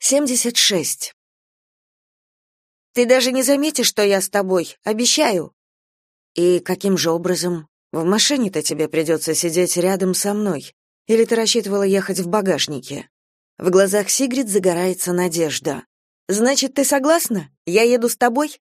76. Ты даже не заметишь, что я с тобой, обещаю. И каким же образом? В машине-то тебе придется сидеть рядом со мной. Или ты рассчитывала ехать в багажнике? В глазах Сигрид загорается надежда. Значит, ты согласна? Я еду с тобой?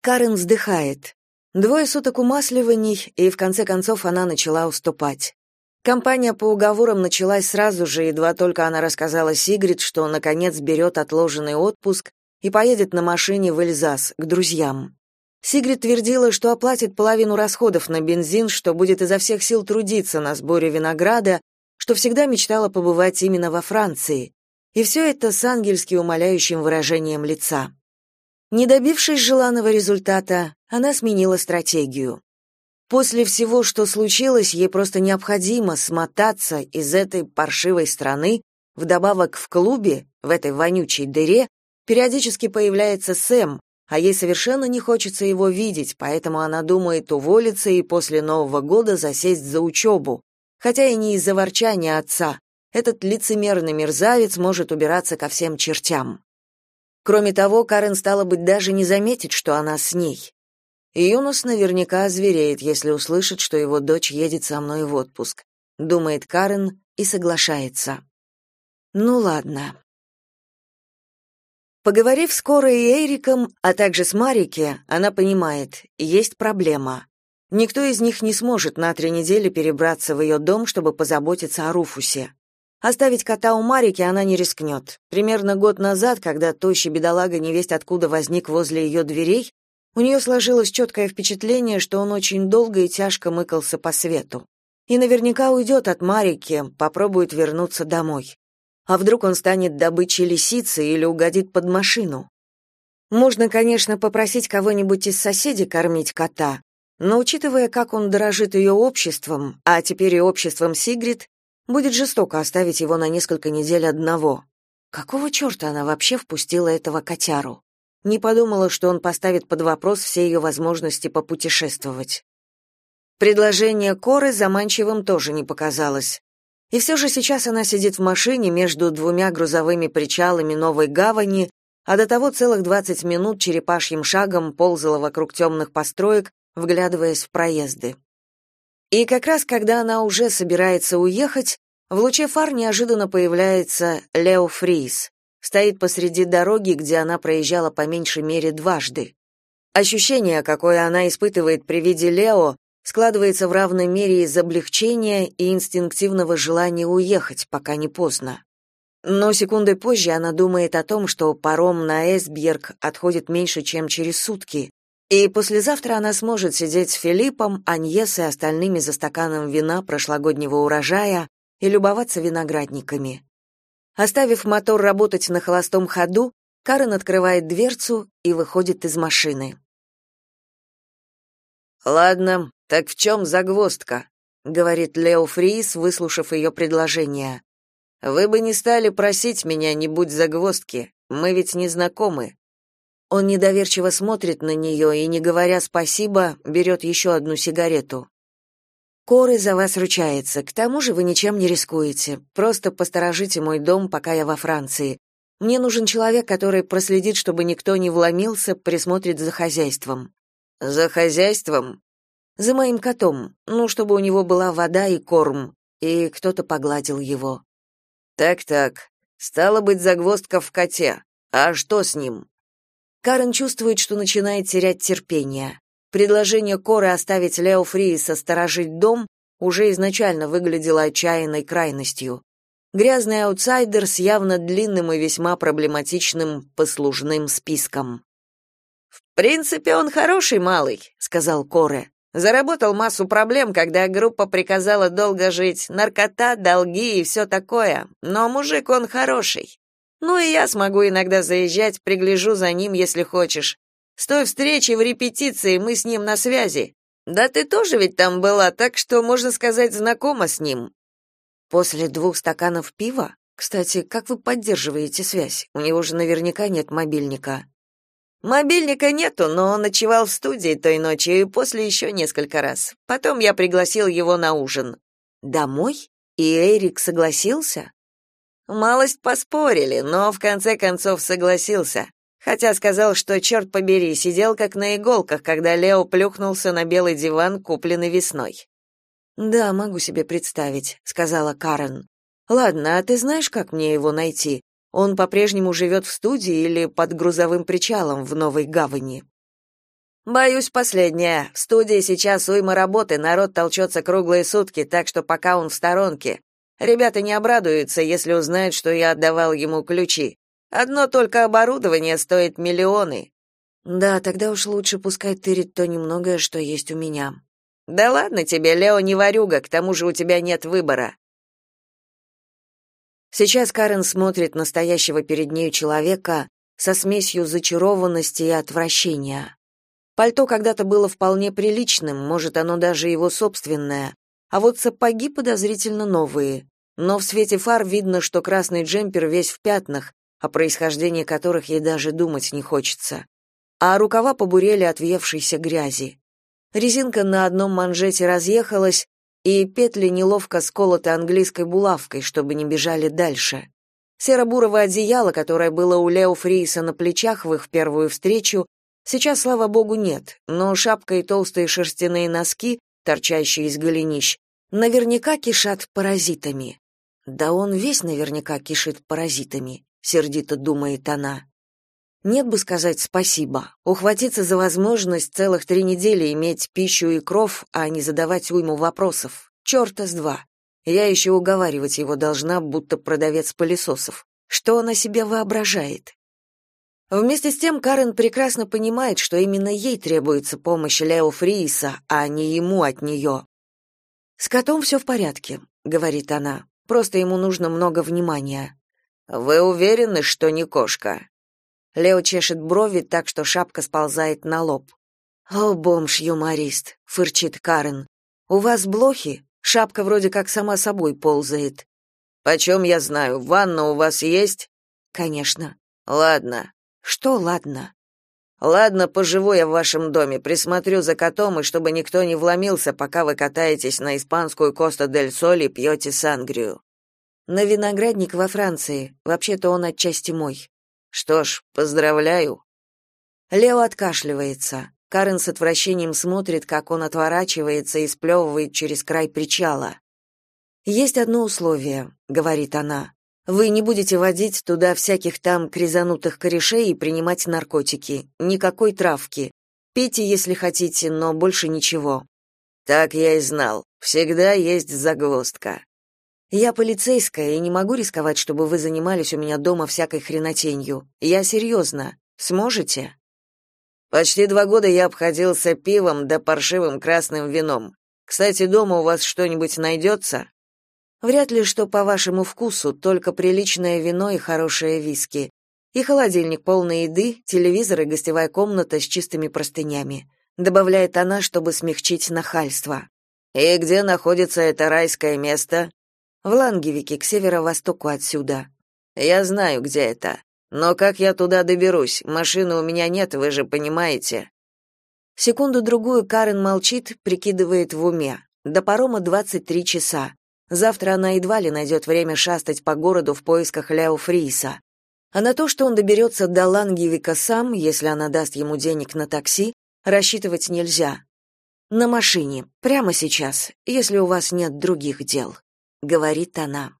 Карен вздыхает. Двое суток умасливаний, и в конце концов она начала уступать. Компания по уговорам началась сразу же, едва только она рассказала Сигрид, что наконец берет отложенный отпуск и поедет на машине в Эльзас к друзьям. Сигрид твердила, что оплатит половину расходов на бензин, что будет изо всех сил трудиться на сборе винограда, что всегда мечтала побывать именно во Франции. И все это с ангельски умоляющим выражением лица. Не добившись желанного результата, она сменила стратегию. После всего, что случилось, ей просто необходимо смотаться из этой паршивой страны, вдобавок в клубе, в этой вонючей дыре, периодически появляется Сэм, а ей совершенно не хочется его видеть, поэтому она думает уволиться и после Нового года засесть за учебу. Хотя и не из-за ворчания отца. Этот лицемерный мерзавец может убираться ко всем чертям. Кроме того, Карен стала быть даже не заметить, что она с ней. И Юнус наверняка озвереет, если услышит, что его дочь едет со мной в отпуск, думает Карен и соглашается. Ну ладно. Поговорив с Корой и Эриком, а также с Марике, она понимает, есть проблема. Никто из них не сможет на три недели перебраться в ее дом, чтобы позаботиться о Руфусе. Оставить кота у Марики она не рискнет. Примерно год назад, когда тощий бедолага невесть откуда возник возле ее дверей, у нее сложилось четкое впечатление, что он очень долго и тяжко мыкался по свету. И наверняка уйдет от Марики, попробует вернуться домой. А вдруг он станет добычей лисицы или угодит под машину? Можно, конечно, попросить кого-нибудь из соседей кормить кота, но учитывая, как он дорожит ее обществом, а теперь и обществом Сигрид, будет жестоко оставить его на несколько недель одного. Какого черта она вообще впустила этого котяру? Не подумала, что он поставит под вопрос все ее возможности попутешествовать. Предложение Коры заманчивым тоже не показалось. И все же сейчас она сидит в машине между двумя грузовыми причалами Новой Гавани, а до того целых 20 минут черепашьим шагом ползала вокруг темных построек, вглядываясь в проезды. И как раз когда она уже собирается уехать, в луче фар неожиданно появляется Лео Фрис стоит посреди дороги, где она проезжала по меньшей мере дважды. Ощущение, какое она испытывает при виде Лео, складывается в равной мере из облегчения и инстинктивного желания уехать, пока не поздно. Но секундой позже она думает о том, что паром на Эсбьерг отходит меньше, чем через сутки, и послезавтра она сможет сидеть с Филиппом, Аньес и остальными за стаканом вина прошлогоднего урожая и любоваться виноградниками. Оставив мотор работать на холостом ходу, Карен открывает дверцу и выходит из машины. «Ладно, так в чем загвоздка?» — говорит Лео Фрис, выслушав ее предложение. «Вы бы не стали просить меня, не будь загвоздки, мы ведь не знакомы». Он недоверчиво смотрит на нее и, не говоря спасибо, берет еще одну сигарету. Коры за вас ручается. К тому же вы ничем не рискуете. Просто посторожите мой дом, пока я во Франции. Мне нужен человек, который проследит, чтобы никто не вломился, присмотрит за хозяйством. За хозяйством? За моим котом. Ну, чтобы у него была вода и корм, и кто-то погладил его. Так-так. Стало быть, загвоздка в коте. А что с ним? Карен чувствует, что начинает терять терпение. Предложение Коры оставить Лео Фрииса сторожить дом уже изначально выглядело отчаянной крайностью. Грязный аутсайдер с явно длинным и весьма проблематичным послужным списком. «В принципе, он хороший малый», — сказал Коре. «Заработал массу проблем, когда группа приказала долго жить, наркота, долги и все такое, но мужик он хороший. Ну и я смогу иногда заезжать, пригляжу за ним, если хочешь. С той встречи в репетиции мы с ним на связи. Да ты тоже ведь там была, так что, можно сказать, знакома с ним. После двух стаканов пива? Кстати, как вы поддерживаете связь? У него же наверняка нет мобильника. Мобильника нету, но он ночевал в студии той ночью и после еще несколько раз. Потом я пригласил его на ужин. Домой? И Эрик согласился? Малость поспорили, но в конце концов согласился. Хотя сказал, что, черт побери, сидел как на иголках, когда Лео плюхнулся на белый диван, купленный весной. «Да, могу себе представить», — сказала Карен. «Ладно, а ты знаешь, как мне его найти? Он по-прежнему живет в студии или под грузовым причалом в Новой Гавани?» «Боюсь, последнее. В студии сейчас уйма работы, народ толчется круглые сутки, так что пока он в сторонке. Ребята не обрадуются, если узнают, что я отдавал ему ключи. Одно только оборудование стоит миллионы. Да, тогда уж лучше пускай тырит то немногое, что есть у меня. Да ладно тебе, Лео не ворюга, к тому же у тебя нет выбора. Сейчас Карен смотрит настоящего перед нею человека со смесью зачарованности и отвращения. Пальто когда-то было вполне приличным, может, оно даже его собственное, а вот сапоги подозрительно новые. Но в свете фар видно, что красный джемпер весь в пятнах, о происхождении которых ей даже думать не хочется. А рукава побурели от въевшейся грязи. Резинка на одном манжете разъехалась, и петли неловко сколоты английской булавкой, чтобы не бежали дальше. Серо-буровое одеяло, которое было у Лео Фрииса на плечах в их первую встречу, сейчас, слава богу, нет, но шапка и толстые шерстяные носки, торчащие из голенищ, наверняка кишат паразитами. Да он весь наверняка кишит паразитами сердито думает она. Нет бы сказать спасибо, ухватиться за возможность целых три недели иметь пищу и кров, а не задавать уйму вопросов. Чёрта с два. Я еще уговаривать его должна, будто продавец пылесосов. Что он о себе воображает? Вместе с тем Карен прекрасно понимает, что именно ей требуется помощь Лео Фрииса, а не ему от нее. «С котом все в порядке», — говорит она. «Просто ему нужно много внимания». Вы уверены, что не кошка? Лео чешет брови так, что шапка сползает на лоб. О, бомж-юморист, фырчит Карен. У вас блохи? Шапка вроде как сама собой ползает. Почем я знаю, ванна у вас есть? Конечно. Ладно. Что ладно? Ладно, поживу я в вашем доме, присмотрю за котом, и чтобы никто не вломился, пока вы катаетесь на испанскую Коста-дель-Соль и пьете сангрию. На виноградник во Франции. Вообще-то он отчасти мой. Что ж, поздравляю. Лео откашливается. Карен с отвращением смотрит, как он отворачивается и сплевывает через край причала. Есть одно условие, говорит она. Вы не будете водить туда всяких там кризанутых корешей и принимать наркотики. Никакой травки. Пейте, если хотите, но больше ничего. Так я и знал. Всегда есть загвоздка. Я полицейская и не могу рисковать, чтобы вы занимались у меня дома всякой хренотенью. Я серьезно. Сможете? Почти два года я обходился пивом да паршивым красным вином. Кстати, дома у вас что-нибудь найдется?» Вряд ли что по вашему вкусу, только приличное вино и хорошие виски. И холодильник полный еды, телевизор и гостевая комната с чистыми простынями, добавляет она, чтобы смягчить нахальство. И где находится это райское место? В Лангевике, к северо-востоку отсюда. Я знаю, где это. Но как я туда доберусь? Машины у меня нет, вы же понимаете. Секунду-другую Карен молчит, прикидывает в уме. До парома 23 часа. Завтра она едва ли найдет время шастать по городу в поисках Лео Фриса. А на то, что он доберется до Лангевика сам, если она даст ему денег на такси, рассчитывать нельзя. На машине, прямо сейчас, если у вас нет других дел говорит она.